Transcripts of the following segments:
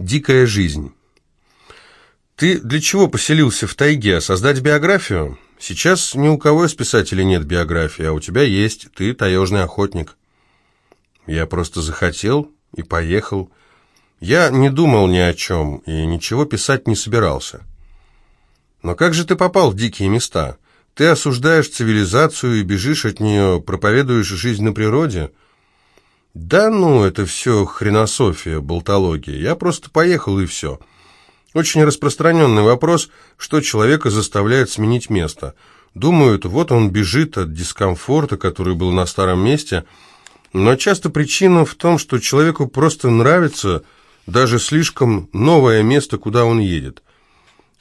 Дикая жизнь. Ты для чего поселился в тайге? Создать биографию? Сейчас ни у кого из писателей нет биографии, а у тебя есть. Ты таежный охотник. Я просто захотел и поехал. Я не думал ни о чем и ничего писать не собирался. Но как же ты попал в дикие места? Ты осуждаешь цивилизацию и бежишь от нее, проповедуешь жизнь на природе? Да ну, это все хренософия, болтология. Я просто поехал и все. Очень распространенный вопрос, что человека заставляет сменить место. Думают, вот он бежит от дискомфорта, который был на старом месте, но часто причина в том, что человеку просто нравится даже слишком новое место, куда он едет.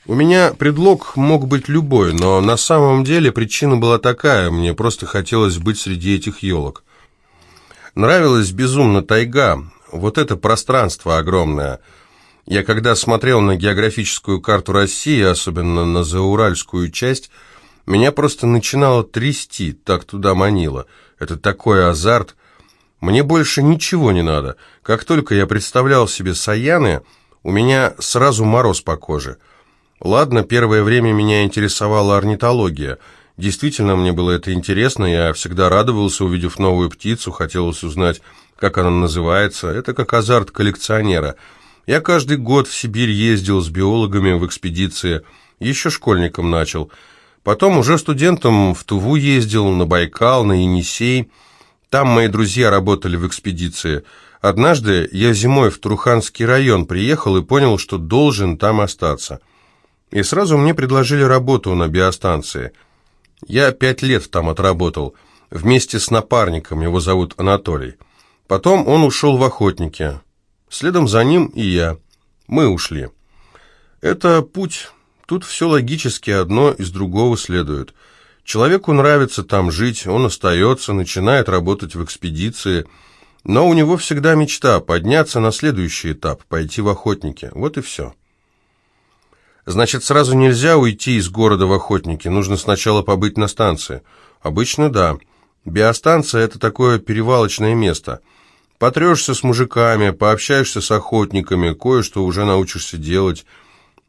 У меня предлог мог быть любой, но на самом деле причина была такая, мне просто хотелось быть среди этих елок. Нравилась безумно тайга, вот это пространство огромное. Я когда смотрел на географическую карту России, особенно на зауральскую часть, меня просто начинало трясти, так туда манило. Это такой азарт. Мне больше ничего не надо. Как только я представлял себе Саяны, у меня сразу мороз по коже. Ладно, первое время меня интересовала орнитология – Действительно, мне было это интересно, я всегда радовался, увидев новую птицу, хотелось узнать, как она называется. Это как азарт коллекционера. Я каждый год в Сибирь ездил с биологами в экспедиции, еще школьником начал. Потом уже студентом в Туву ездил, на Байкал, на Енисей. Там мои друзья работали в экспедиции. Однажды я зимой в Труханский район приехал и понял, что должен там остаться. И сразу мне предложили работу на биостанции – я пять лет там отработал, вместе с напарником, его зовут Анатолий. Потом он ушел в охотники. Следом за ним и я. Мы ушли. Это путь. Тут все логически одно из другого следует. Человеку нравится там жить, он остается, начинает работать в экспедиции, но у него всегда мечта подняться на следующий этап, пойти в охотники. Вот и все. Значит, сразу нельзя уйти из города в охотники, нужно сначала побыть на станции. Обычно да. Биостанция – это такое перевалочное место. Потрешься с мужиками, пообщаешься с охотниками, кое-что уже научишься делать.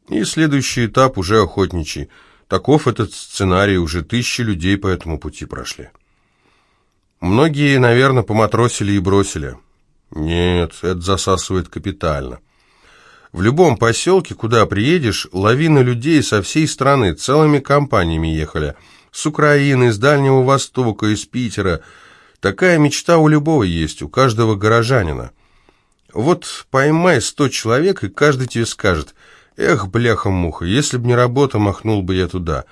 И следующий этап уже охотничий. Таков этот сценарий, уже тысячи людей по этому пути прошли. Многие, наверное, поматросили и бросили. Нет, это засасывает капитально. В любом поселке, куда приедешь, лавина людей со всей страны, целыми компаниями ехали. С Украины, с Дальнего Востока, из Питера. Такая мечта у любого есть, у каждого горожанина. Вот поймай сто человек, и каждый тебе скажет, «Эх, бляха-муха, если б не работа, махнул бы я туда».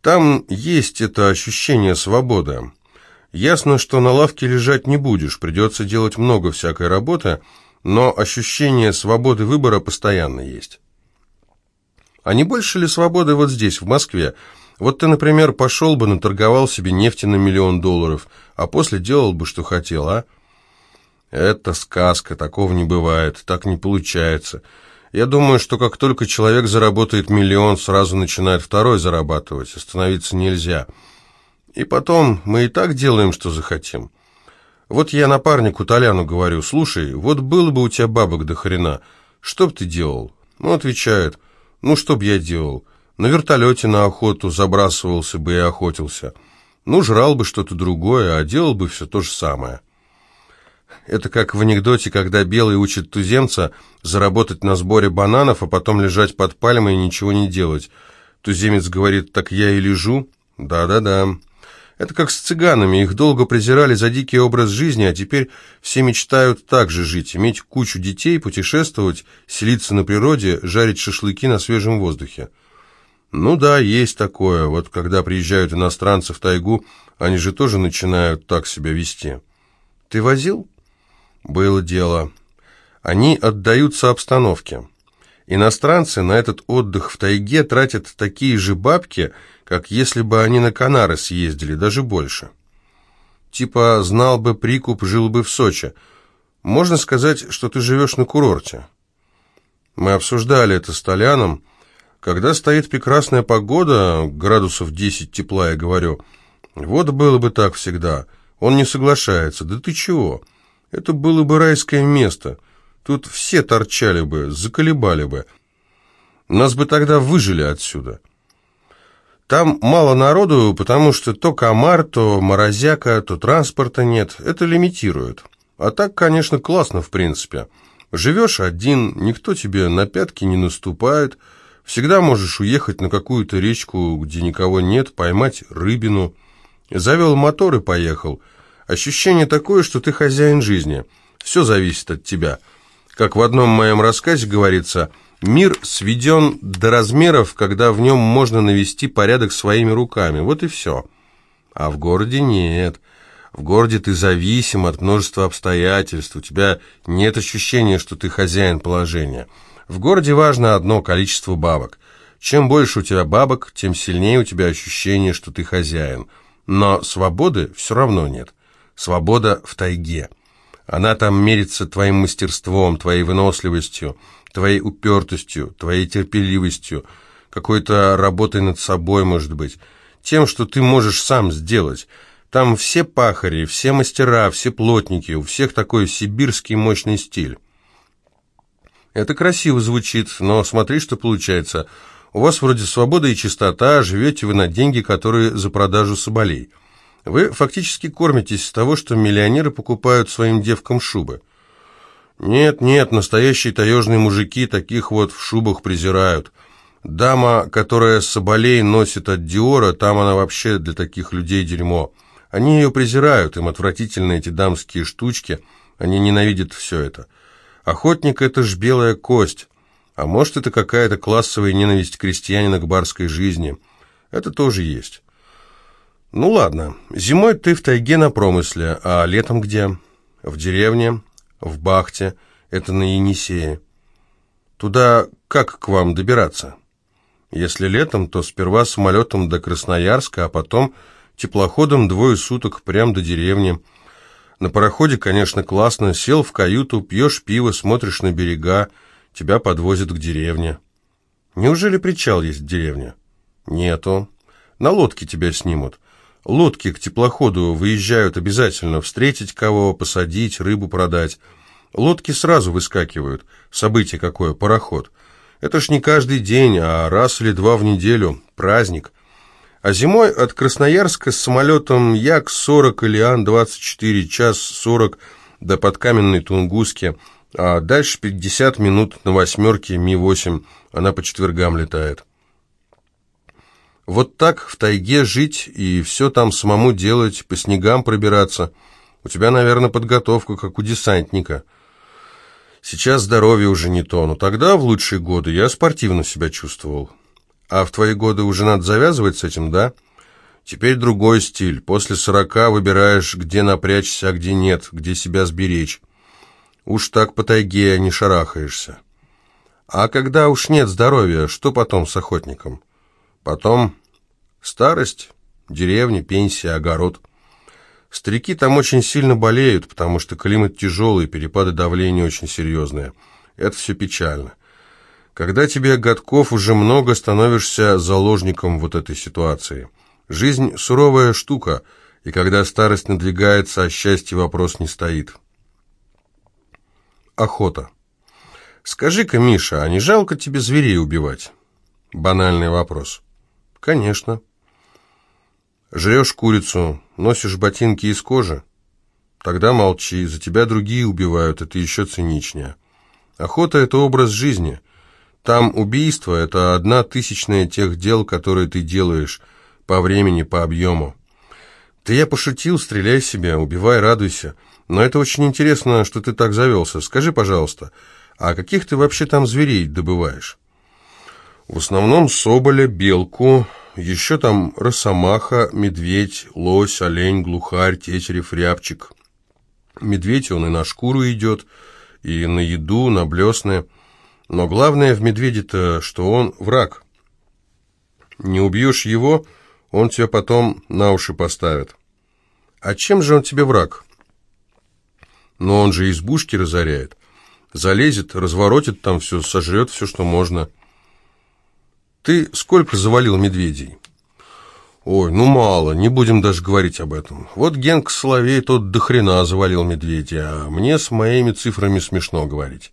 Там есть это ощущение свободы. Ясно, что на лавке лежать не будешь, придется делать много всякой работы – но ощущение свободы выбора постоянно есть. А не больше ли свободы вот здесь, в Москве? Вот ты, например, пошел бы, наторговал себе нефти на миллион долларов, а после делал бы, что хотел, а? Это сказка, такого не бывает, так не получается. Я думаю, что как только человек заработает миллион, сразу начинает второй зарабатывать, остановиться нельзя. И потом, мы и так делаем, что захотим. Вот я напарнику Толяну говорю, слушай, вот было бы у тебя бабок до хрена, что б ты делал? Ну, отвечает, ну, что б я делал? На вертолете на охоту забрасывался бы и охотился. Ну, жрал бы что-то другое, а делал бы все то же самое. Это как в анекдоте, когда белый учит туземца заработать на сборе бананов, а потом лежать под пальмой и ничего не делать. Туземец говорит, так я и лежу. Да-да-да. Это как с цыганами, их долго презирали за дикий образ жизни, а теперь все мечтают так же жить, иметь кучу детей, путешествовать, селиться на природе, жарить шашлыки на свежем воздухе. Ну да, есть такое, вот когда приезжают иностранцы в тайгу, они же тоже начинают так себя вести. Ты возил? Было дело. Они отдаются обстановке. Иностранцы на этот отдых в тайге тратят такие же бабки, как если бы они на Канары съездили, даже больше. Типа, знал бы прикуп, жил бы в Сочи. Можно сказать, что ты живешь на курорте. Мы обсуждали это с Толяном. Когда стоит прекрасная погода, градусов 10 тепла, я говорю, вот было бы так всегда. Он не соглашается. Да ты чего? Это было бы райское место. Тут все торчали бы, заколебали бы. Нас бы тогда выжили отсюда. Там мало народу, потому что то комар, то морозяка, то транспорта нет. Это лимитирует. А так, конечно, классно в принципе. Живешь один, никто тебе на пятки не наступает. Всегда можешь уехать на какую-то речку, где никого нет, поймать рыбину. Завел мотор и поехал. Ощущение такое, что ты хозяин жизни. Все зависит от тебя. Как в одном моем рассказе говорится – Мир сведен до размеров, когда в нем можно навести порядок своими руками. Вот и все. А в городе нет. В городе ты зависим от множества обстоятельств. У тебя нет ощущения, что ты хозяин положения. В городе важно одно – количество бабок. Чем больше у тебя бабок, тем сильнее у тебя ощущение, что ты хозяин. Но свободы все равно нет. Свобода в тайге. Она там мерится твоим мастерством, твоей выносливостью, твоей упертостью, твоей терпеливостью, какой-то работой над собой, может быть, тем, что ты можешь сам сделать. Там все пахари, все мастера, все плотники, у всех такой сибирский мощный стиль. Это красиво звучит, но смотри, что получается. У вас вроде свобода и чистота, живете вы на деньги, которые за продажу соболей. Вы фактически кормитесь с того, что миллионеры покупают своим девкам шубы. Нет, нет, настоящие таежные мужики таких вот в шубах презирают. Дама, которая соболей носит от Диора, там она вообще для таких людей дерьмо. Они ее презирают, им отвратительны эти дамские штучки, они ненавидят все это. Охотник — это ж белая кость. А может, это какая-то классовая ненависть крестьянина к барской жизни. Это тоже есть. Ну ладно, зимой ты в тайге на промысле, а летом где? В деревне, в Бахте, это на Енисее. Туда как к вам добираться? Если летом, то сперва самолетом до Красноярска, а потом теплоходом двое суток прямо до деревни. На пароходе, конечно, классно. Сел в каюту, пьешь пиво, смотришь на берега, тебя подвозят к деревне. Неужели причал есть в деревне? Нету. На лодке тебя снимут. Лодки к теплоходу выезжают обязательно, встретить кого, посадить, рыбу продать. Лодки сразу выскакивают. Событие какое, пароход. Это ж не каждый день, а раз или два в неделю. Праздник. А зимой от Красноярска с самолетом Як-40 или Ан-24, час 40 до подкаменной Тунгуски, а дальше 50 минут на восьмерке Ми-8, она по четвергам летает. Вот так в тайге жить и все там самому делать, по снегам пробираться. У тебя, наверное, подготовка, как у десантника. Сейчас здоровье уже не то, но тогда, в лучшие годы, я спортивно себя чувствовал. А в твои годы уже надо завязывать с этим, да? Теперь другой стиль. После сорока выбираешь, где напрячься, а где нет, где себя сберечь. Уж так по тайге не шарахаешься. А когда уж нет здоровья, что потом с охотником? Потом старость, деревня, пенсия, огород. Старики там очень сильно болеют, потому что климат тяжелый, перепады давления очень серьезные. Это все печально. Когда тебе годков уже много, становишься заложником вот этой ситуации. Жизнь суровая штука, и когда старость надвигается, о счастье вопрос не стоит. Охота. Скажи-ка, Миша, а не жалко тебе зверей убивать? Банальный вопрос. Конечно. Жрешь курицу, носишь ботинки из кожи? Тогда молчи, за тебя другие убивают, это еще циничнее. Охота — это образ жизни. Там убийство — это одна тысячная тех дел, которые ты делаешь по времени, по объему. Ты я пошутил, стреляй себе, убивай, радуйся. Но это очень интересно, что ты так завелся. Скажи, пожалуйста, а каких ты вообще там зверей добываешь? В основном соболя, белку, еще там росомаха, медведь, лось, олень, глухарь, тетерев, рябчик. Медведь он и на шкуру идет, и на еду, на блесны. Но главное в медведе-то, что он враг. Не убьешь его, он тебя потом на уши поставит. А чем же он тебе враг? Но он же избушки разоряет. Залезет, разворотит там все, сожрет все, что можно. Ты сколько завалил медведей? Ой, ну мало, не будем даже говорить об этом. Вот Генк Соловей тот до хрена завалил медведя, а мне с моими цифрами смешно говорить.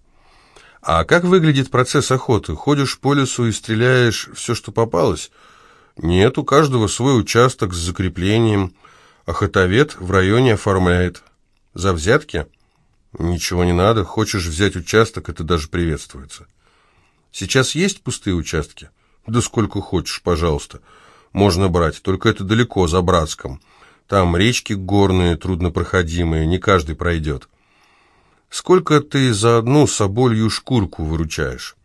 А как выглядит процесс охоты? Ходишь по лесу и стреляешь все, что попалось? Нет, у каждого свой участок с закреплением. Охотовед в районе оформляет. За взятки? Ничего не надо. Хочешь взять участок, это даже приветствуется. Сейчас есть пустые участки? Да сколько хочешь, пожалуйста. Можно брать, только это далеко, за Братском. Там речки горные, труднопроходимые, не каждый пройдет. Сколько ты за одну соболью шкурку выручаешь?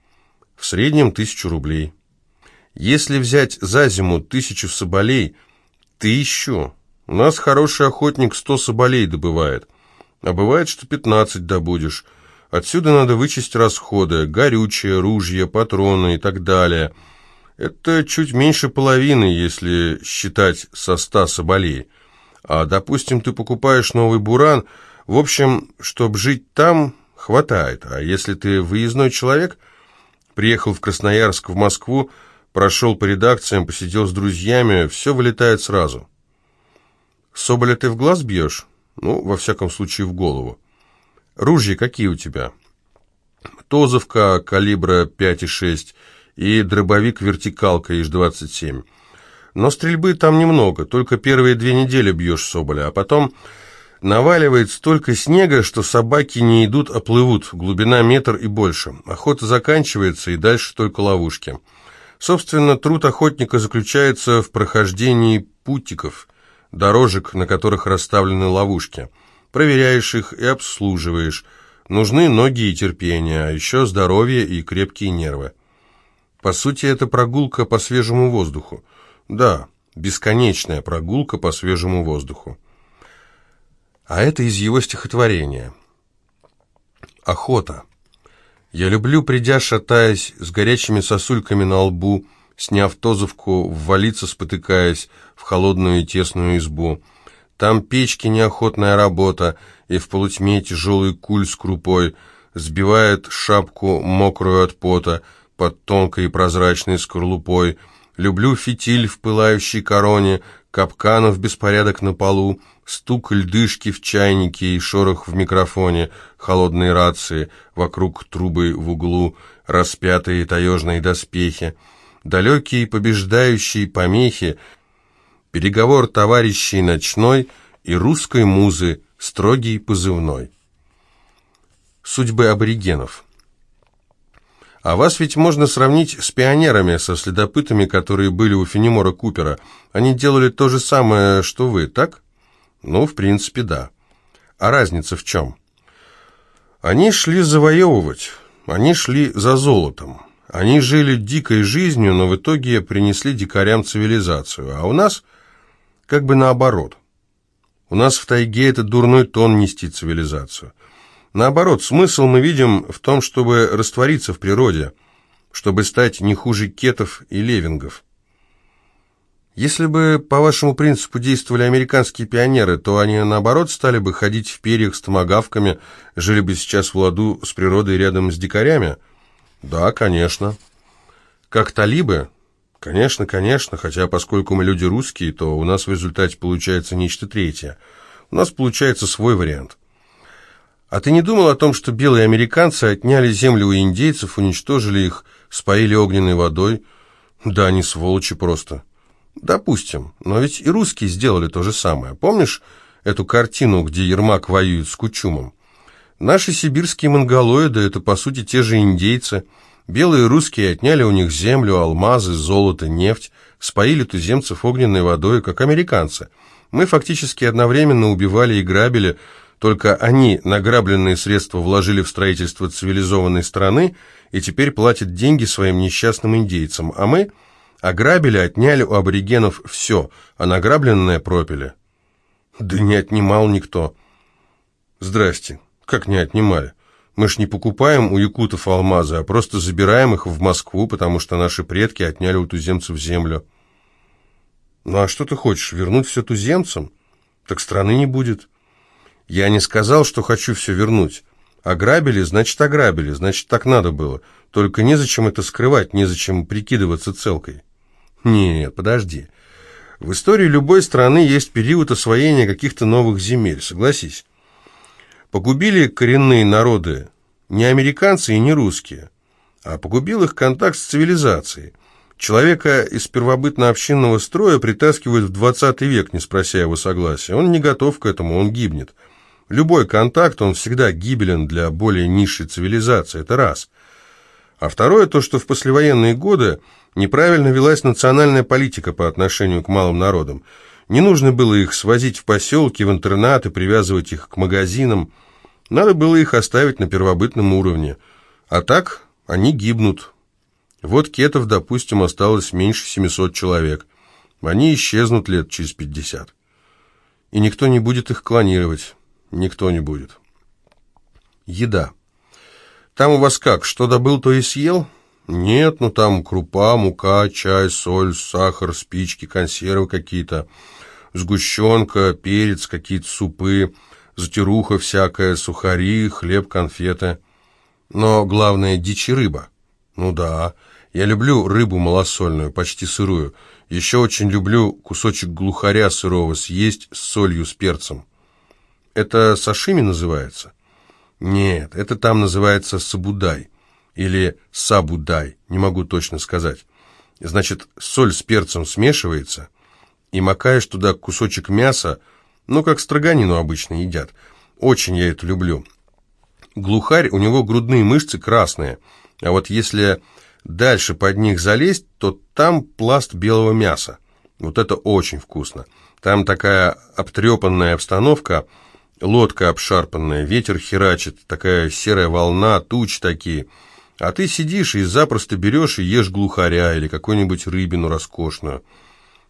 В среднем тысячу рублей. Если взять за зиму тысячу соболей, тысячу. У нас хороший охотник сто соболей добывает. А бывает, что пятнадцать добудешь. Отсюда надо вычесть расходы, горючее, ружья, патроны и так далее. Это чуть меньше половины, если считать со ста соболей. А, допустим, ты покупаешь новый буран, в общем, чтобы жить там, хватает. А если ты выездной человек, приехал в Красноярск, в Москву, прошел по редакциям, посидел с друзьями, все вылетает сразу. Соболя ты в глаз бьешь? Ну, во всяком случае, в голову. Ружья какие у тебя? Тозовка калибра 5,6 и дробовик-вертикалка ИЖ-27. Но стрельбы там немного, только первые две недели бьешь соболя, а потом наваливает столько снега, что собаки не идут, а плывут, глубина метр и больше. Охота заканчивается, и дальше только ловушки. Собственно, труд охотника заключается в прохождении путиков, дорожек, на которых расставлены ловушки. Проверяешь их и обслуживаешь. Нужны ноги и терпение, а еще здоровье и крепкие нервы. По сути, это прогулка по свежему воздуху. Да, бесконечная прогулка по свежему воздуху. А это из его стихотворения. Охота. Я люблю, придя, шатаясь, с горячими сосульками на лбу, сняв тозовку, ввалиться, спотыкаясь, в холодную и тесную избу. Там печки неохотная работа, и в полутьме тяжелый куль с крупой сбивает шапку, мокрую от пота, под тонкой и прозрачной скорлупой — Люблю фитиль в пылающей короне, капканов беспорядок на полу, стук льдышки в чайнике и шорох в микрофоне, холодные рации, вокруг трубы в углу, распятые таежные доспехи, далекие побеждающие помехи, переговор товарищей ночной и русской музы, строгий позывной. Судьбы аборигенов – а вас ведь можно сравнить с пионерами, со следопытами, которые были у Фенемора Купера. Они делали то же самое, что вы, так? Ну, в принципе, да. А разница в чем? Они шли завоевывать, они шли за золотом. Они жили дикой жизнью, но в итоге принесли дикарям цивилизацию. А у нас как бы наоборот. У нас в тайге это дурной тон нести цивилизацию. Наоборот, смысл мы видим в том, чтобы раствориться в природе, чтобы стать не хуже кетов и левингов. Если бы по вашему принципу действовали американские пионеры, то они, наоборот, стали бы ходить в перьях с томогавками, жили бы сейчас в ладу с природой рядом с дикарями? Да, конечно. Как талибы? Конечно, конечно, хотя поскольку мы люди русские, то у нас в результате получается нечто третье. У нас получается свой вариант. А ты не думал о том, что белые американцы отняли землю у индейцев, уничтожили их, споили огненной водой? Да, они сволочи просто. Допустим, но ведь и русские сделали то же самое. Помнишь эту картину, где Ермак воюет с Кучумом? Наши сибирские монголоиды – это, по сути, те же индейцы. Белые русские отняли у них землю, алмазы, золото, нефть, споили туземцев огненной водой, как американцы. Мы фактически одновременно убивали и грабили – только они награбленные средства вложили в строительство цивилизованной страны и теперь платят деньги своим несчастным индейцам, а мы ограбили, отняли у аборигенов все, а награбленное пропили. Да не отнимал никто. Здрасте, как не отнимали? Мы ж не покупаем у якутов алмазы, а просто забираем их в Москву, потому что наши предки отняли у туземцев землю. Ну а что ты хочешь, вернуть все туземцам? Так страны не будет. Я не сказал, что хочу все вернуть. Ограбили, значит, ограбили, значит, так надо было. Только незачем это скрывать, незачем прикидываться целкой. Нет, подожди. В истории любой страны есть период освоения каких-то новых земель, согласись. Погубили коренные народы, не американцы и не русские, а погубил их контакт с цивилизацией. Человека из первобытно-общинного строя притаскивают в 20 век, не спрося его согласия. Он не готов к этому, он гибнет. Любой контакт, он всегда гибелен для более низшей цивилизации, это раз. А второе, то, что в послевоенные годы неправильно велась национальная политика по отношению к малым народам. Не нужно было их свозить в поселки, в интернаты, привязывать их к магазинам. Надо было их оставить на первобытном уровне. А так они гибнут, вот кетов, допустим, осталось меньше 700 человек. Они исчезнут лет через 50. И никто не будет их клонировать. Никто не будет. Еда. Там у вас как, что добыл, то и съел? Нет, ну там крупа, мука, чай, соль, сахар, спички, консервы какие-то, сгущенка, перец, какие-то супы, затируха всякая, сухари, хлеб, конфеты. Но главное, дичь и рыба. Ну да, я люблю рыбу малосольную, почти сырую. Еще очень люблю кусочек глухаря сырого съесть с солью, с перцем. Это сашими называется? Нет, это там называется сабудай. Или сабудай, не могу точно сказать. Значит, соль с перцем смешивается, и макаешь туда кусочек мяса, ну, как строганину обычно едят. Очень я это люблю. Глухарь, у него грудные мышцы красные, а вот если дальше под них залезть, то там пласт белого мяса. Вот это очень вкусно. Там такая обтрепанная обстановка, лодка обшарпанная, ветер херачит, такая серая волна, туч такие. А ты сидишь и запросто берешь и ешь глухаря или какую-нибудь рыбину роскошную.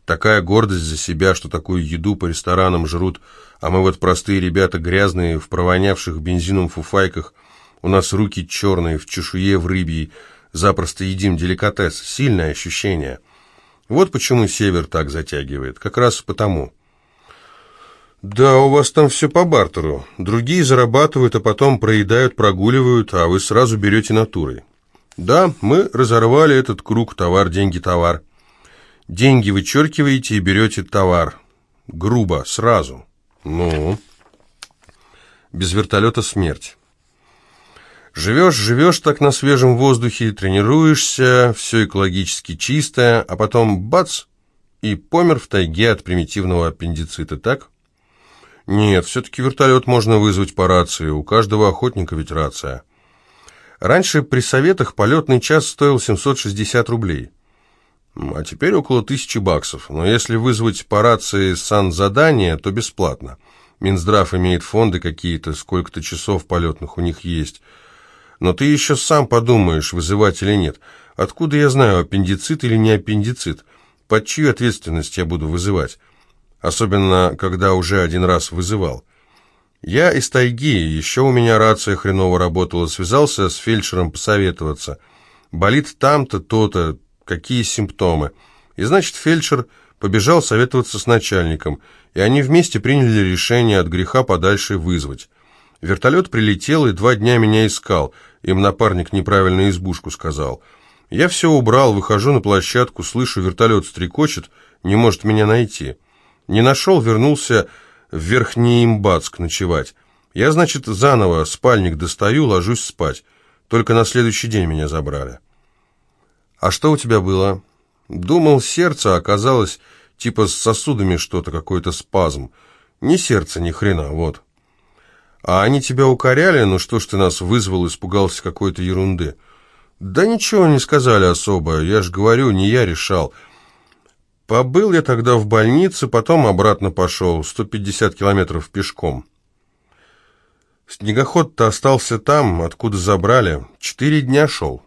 Такая гордость за себя, что такую еду по ресторанам жрут, а мы вот простые ребята грязные, в провонявших бензином фуфайках, у нас руки черные, в чешуе в рыбьей, запросто едим деликатес, сильное ощущение. Вот почему север так затягивает, как раз потому. Да, у вас там все по бартеру. Другие зарабатывают, а потом проедают, прогуливают, а вы сразу берете натурой. Да, мы разорвали этот круг товар, деньги, товар. Деньги вычеркиваете и берете товар. Грубо, сразу. Ну, без вертолета смерть. Живешь, живешь так на свежем воздухе, тренируешься, все экологически чистое, а потом бац, и помер в тайге от примитивного аппендицита, так? Нет, все-таки вертолет можно вызвать по рации, у каждого охотника ведь рация. Раньше при советах полетный час стоил 760 рублей, а теперь около тысячи баксов, но если вызвать по рации сан-задание, то бесплатно. Минздрав имеет фонды какие-то, сколько-то часов полетных у них есть – но ты еще сам подумаешь, вызывать или нет. Откуда я знаю, аппендицит или не аппендицит? Под чью ответственность я буду вызывать? Особенно, когда уже один раз вызывал. Я из тайги, еще у меня рация хреново работала, связался с фельдшером посоветоваться. Болит там-то, то-то, какие симптомы. И значит, фельдшер побежал советоваться с начальником, и они вместе приняли решение от греха подальше вызвать. Вертолет прилетел и два дня меня искал – им напарник неправильно избушку сказал. Я все убрал, выхожу на площадку, слышу, вертолет стрекочет, не может меня найти. Не нашел, вернулся в Верхний Имбацк ночевать. Я, значит, заново спальник достаю, ложусь спать. Только на следующий день меня забрали. А что у тебя было? Думал, сердце, оказалось, типа с сосудами что-то, какой-то спазм. Ни сердце, ни хрена, вот. А они тебя укоряли? Ну что ж ты нас вызвал, испугался какой-то ерунды? Да ничего не сказали особо, я ж говорю, не я решал. Побыл я тогда в больнице, потом обратно пошел, 150 километров пешком. Снегоход-то остался там, откуда забрали. Четыре дня шел.